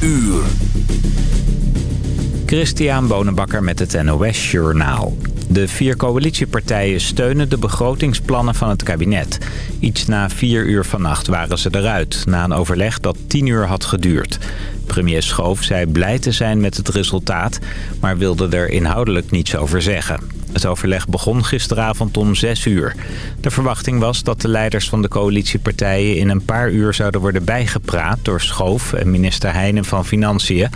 uur. Christian Bonenbakker met het NOS Journaal. De vier coalitiepartijen steunen de begrotingsplannen van het kabinet. Iets na vier uur vannacht waren ze eruit, na een overleg dat tien uur had geduurd. Premier Schoof zei blij te zijn met het resultaat, maar wilde er inhoudelijk niets over zeggen. Het overleg begon gisteravond om 6 uur. De verwachting was dat de leiders van de coalitiepartijen in een paar uur zouden worden bijgepraat door Schoof en minister Heijnen van Financiën.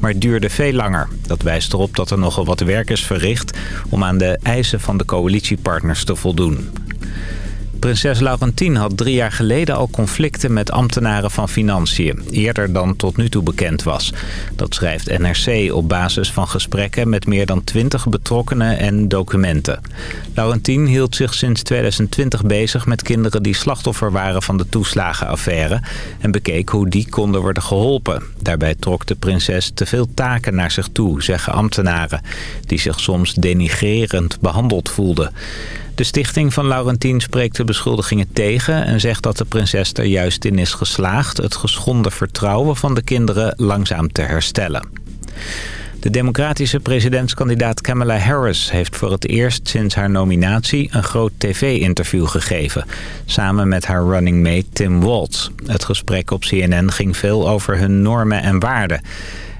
Maar het duurde veel langer. Dat wijst erop dat er nogal wat werk is verricht om aan de eisen van de coalitiepartners te voldoen. Prinses Laurentien had drie jaar geleden al conflicten met ambtenaren van Financiën. Eerder dan tot nu toe bekend was. Dat schrijft NRC op basis van gesprekken met meer dan twintig betrokkenen en documenten. Laurentien hield zich sinds 2020 bezig met kinderen die slachtoffer waren van de toeslagenaffaire. En bekeek hoe die konden worden geholpen. Daarbij trok de prinses te veel taken naar zich toe, zeggen ambtenaren. Die zich soms denigrerend behandeld voelden. De stichting van Laurentien spreekt de beschuldigingen tegen... en zegt dat de prinses er juist in is geslaagd... het geschonden vertrouwen van de kinderen langzaam te herstellen. De democratische presidentskandidaat Kamala Harris heeft voor het eerst sinds haar nominatie een groot tv-interview gegeven. Samen met haar running mate Tim Walz. Het gesprek op CNN ging veel over hun normen en waarden.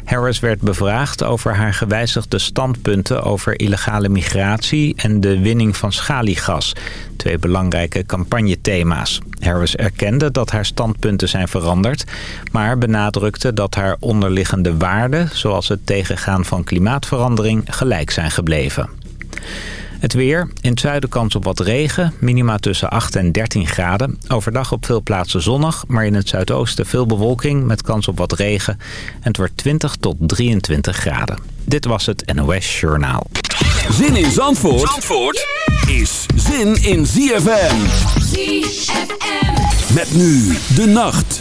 Harris werd bevraagd over haar gewijzigde standpunten over illegale migratie en de winning van schaliegas. Twee belangrijke campagnethema's. Harris erkende dat haar standpunten zijn veranderd, maar benadrukte dat haar onderliggende waarden, zoals het tegengaan van klimaatverandering, gelijk zijn gebleven. Het weer. In het zuiden kans op wat regen. Minima tussen 8 en 13 graden. Overdag op veel plaatsen zonnig. Maar in het zuidoosten veel bewolking met kans op wat regen. En het wordt 20 tot 23 graden. Dit was het NOS Journaal. Zin in Zandvoort, Zandvoort is zin in ZFM. ZFM. Met nu de nacht.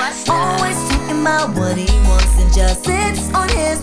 Always talking about what he wants and just sits on his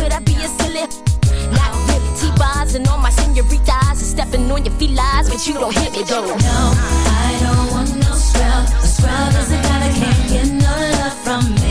could I be a silly? Not really. T-bars and all my senoritas and stepping on your felines, but you don't hit me though. No, I don't want no scrub. A scrub is the kind that can't get no love from me.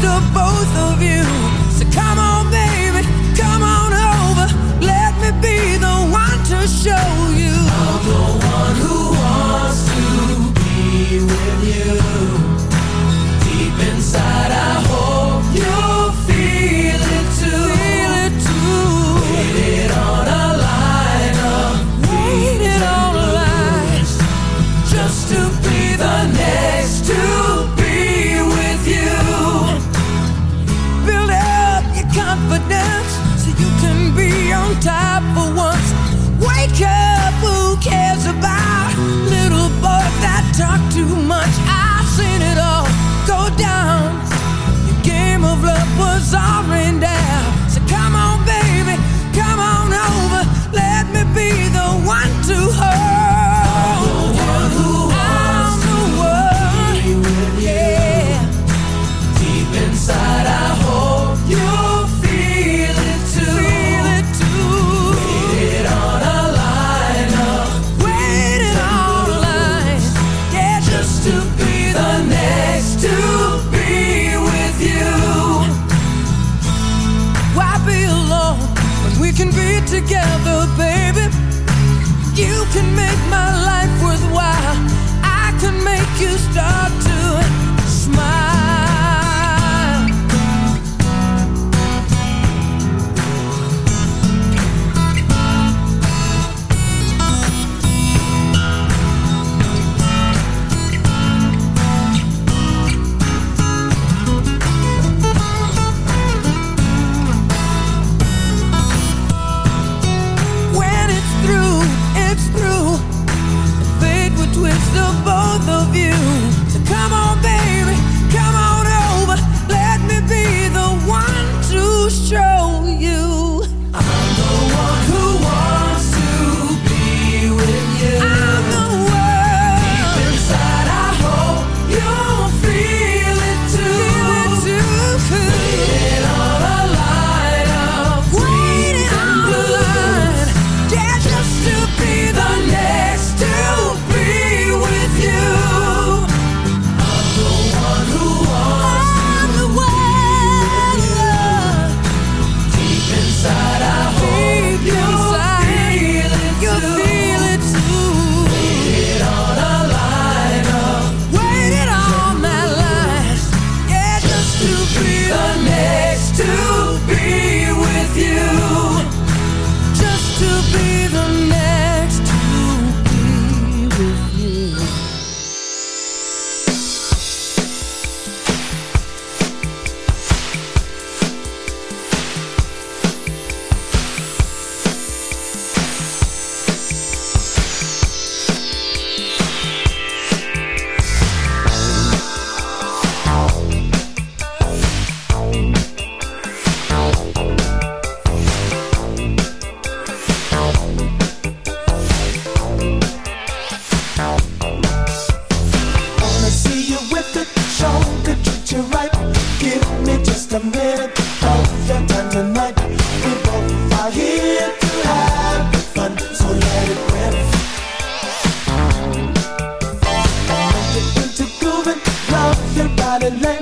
to both of you. lay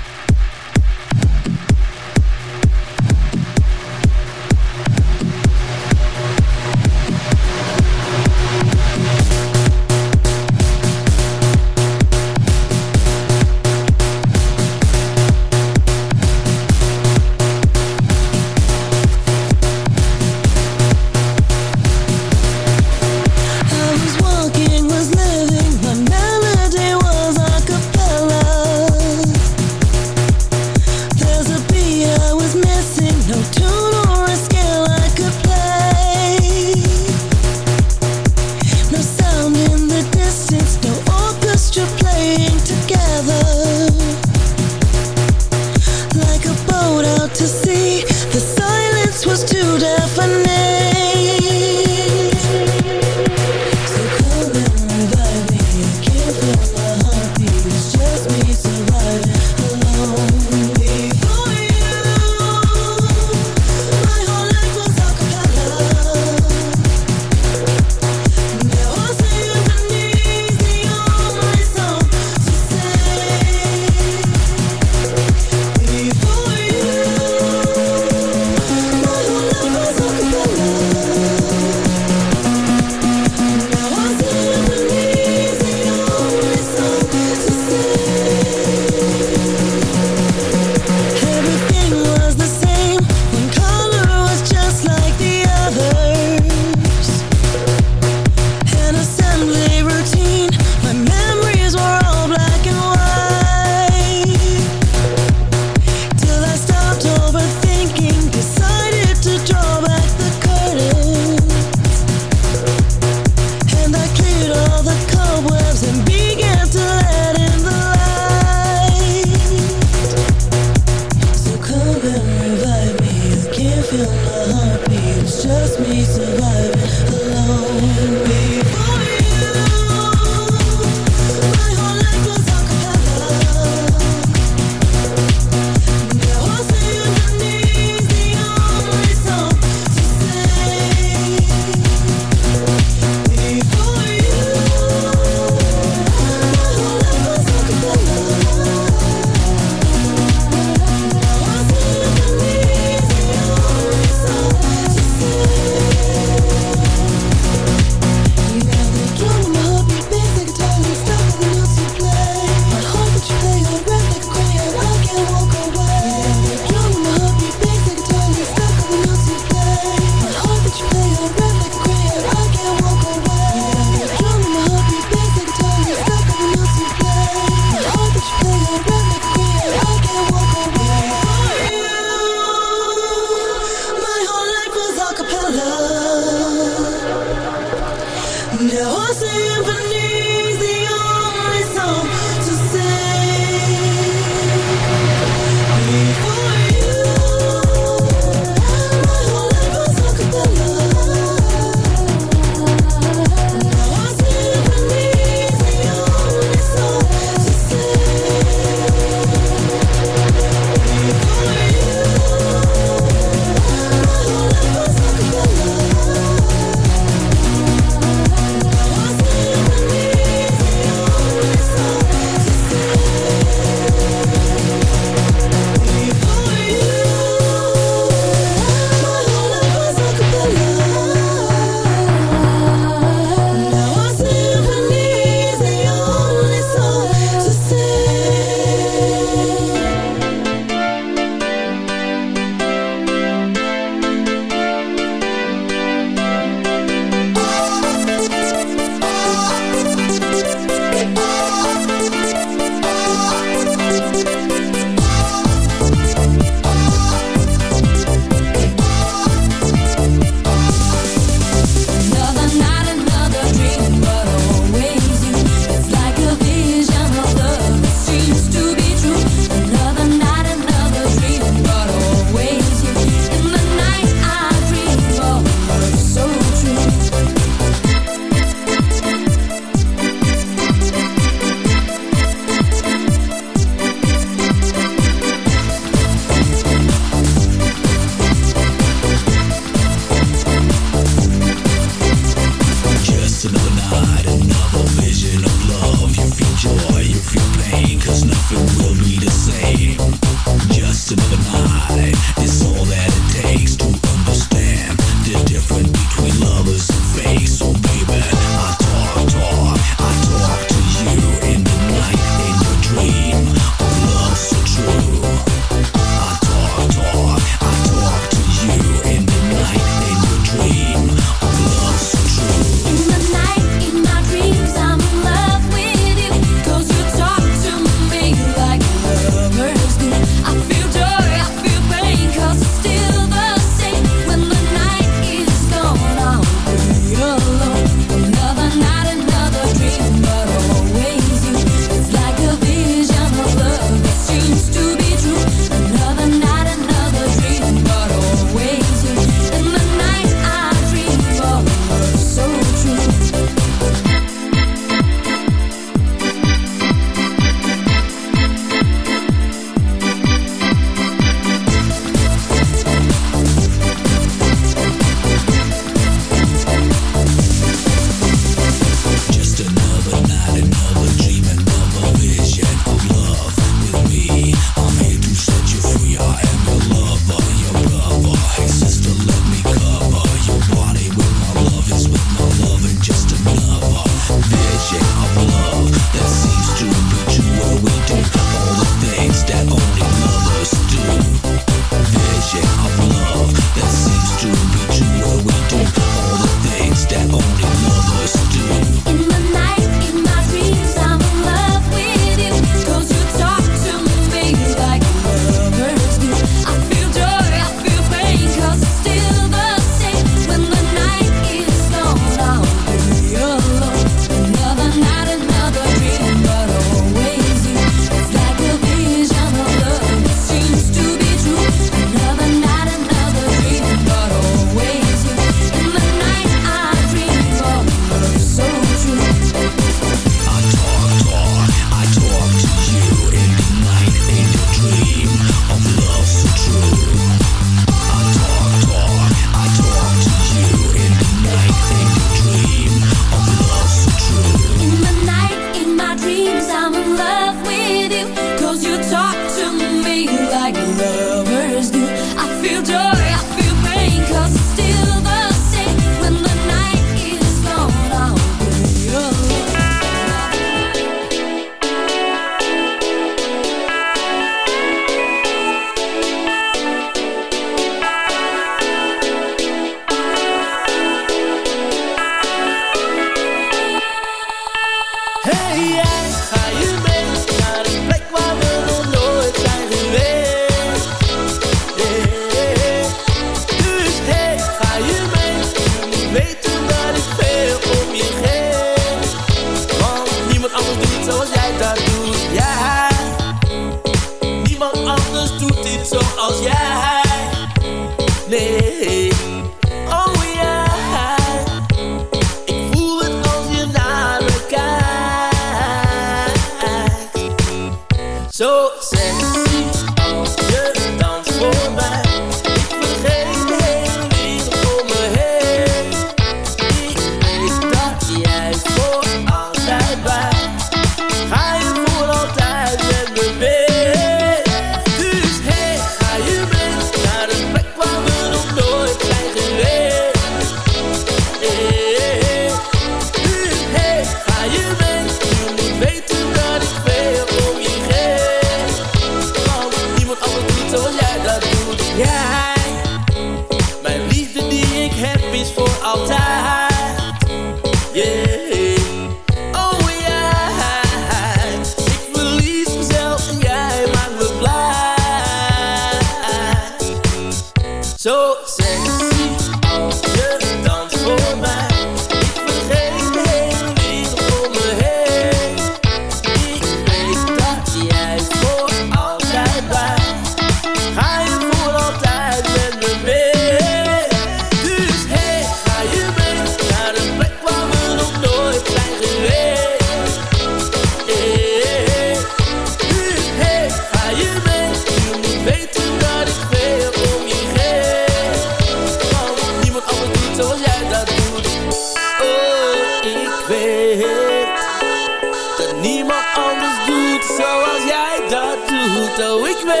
auto, ik weet.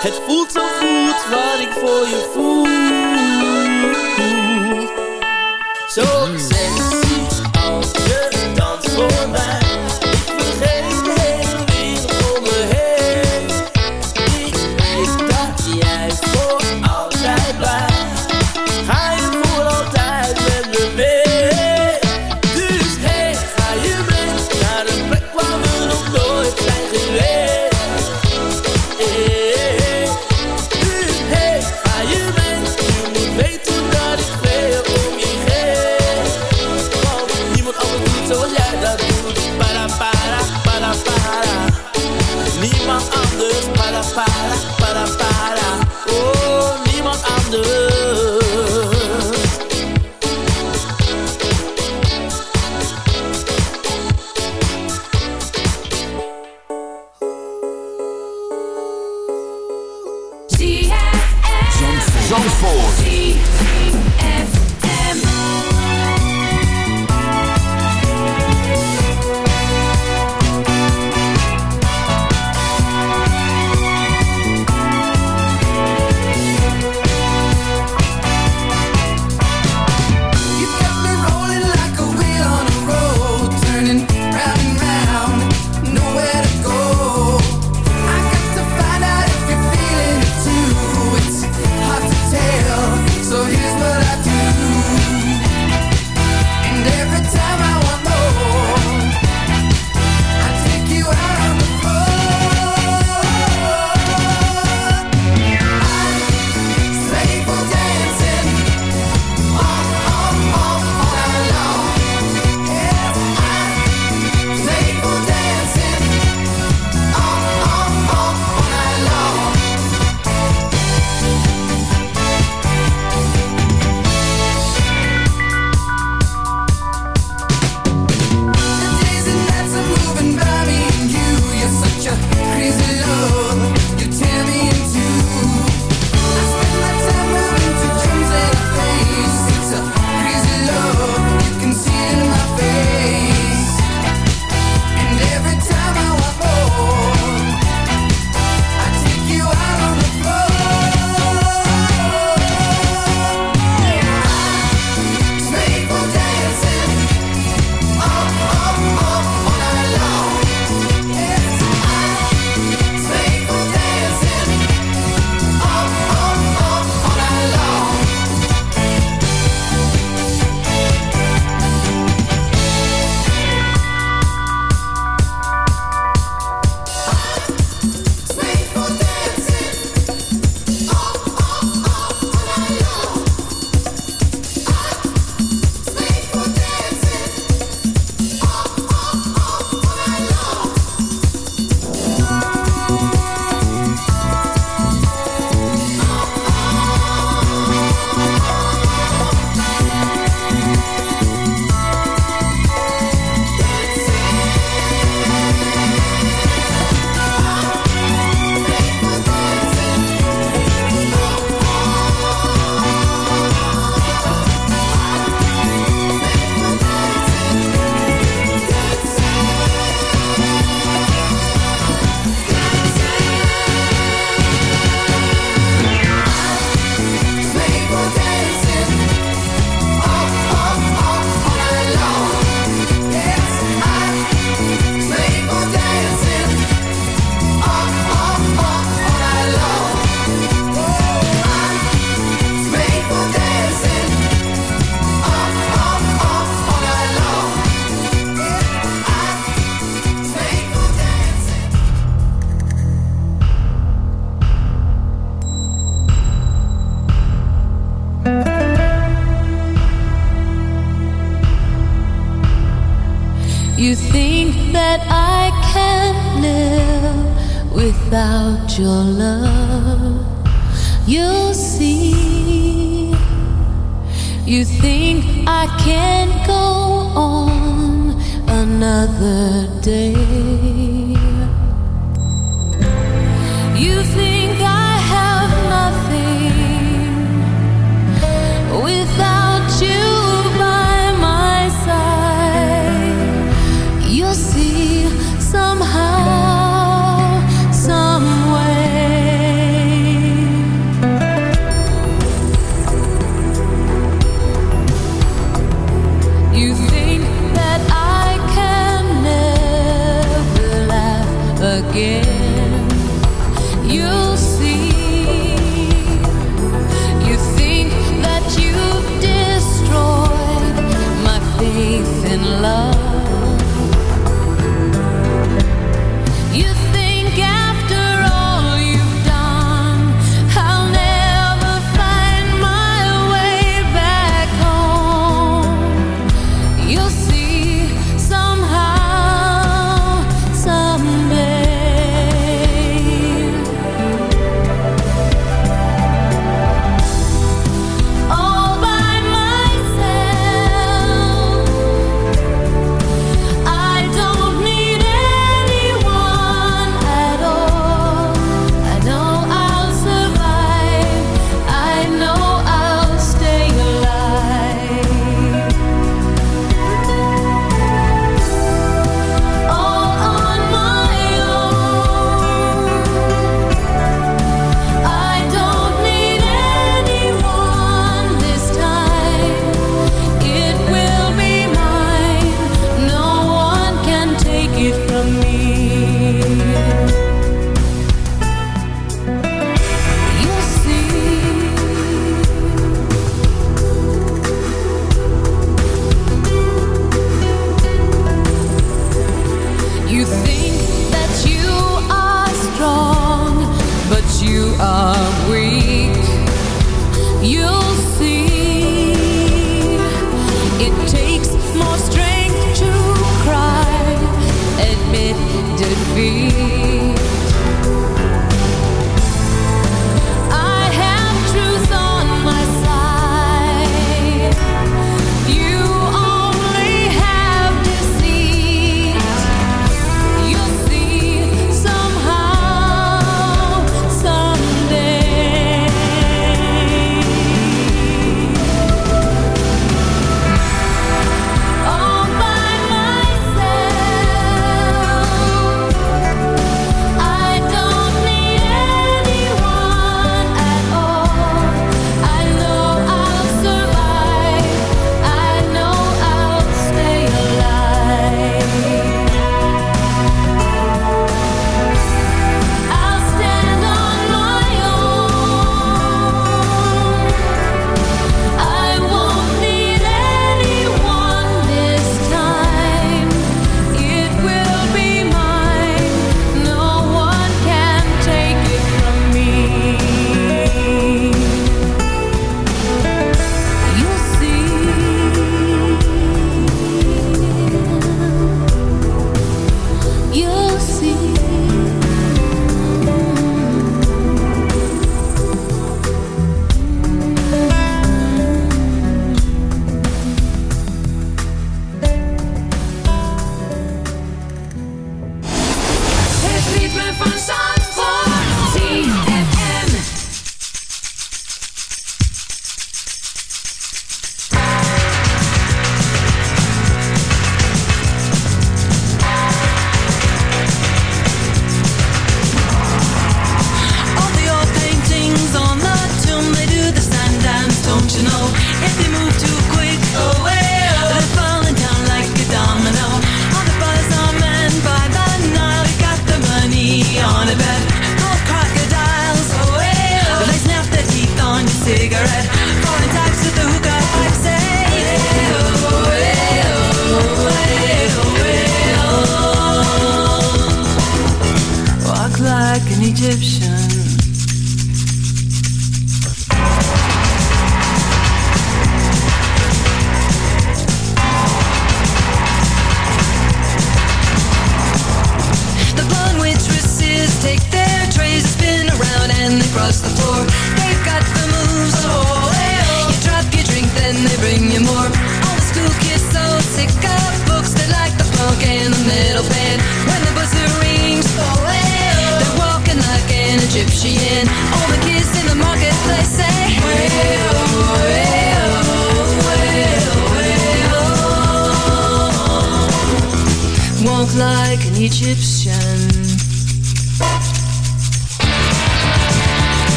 Het voelt zo goed wat ik voor je voel. Zo mm.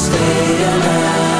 stay alive